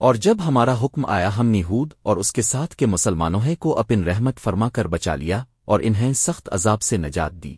اور جب ہمارا حکم آیا ہم نیہود اور اس کے ساتھ کے مسلمانوں ہے کو اپن رحمت فرما کر بچا لیا اور انہیں سخت عذاب سے نجات دی۔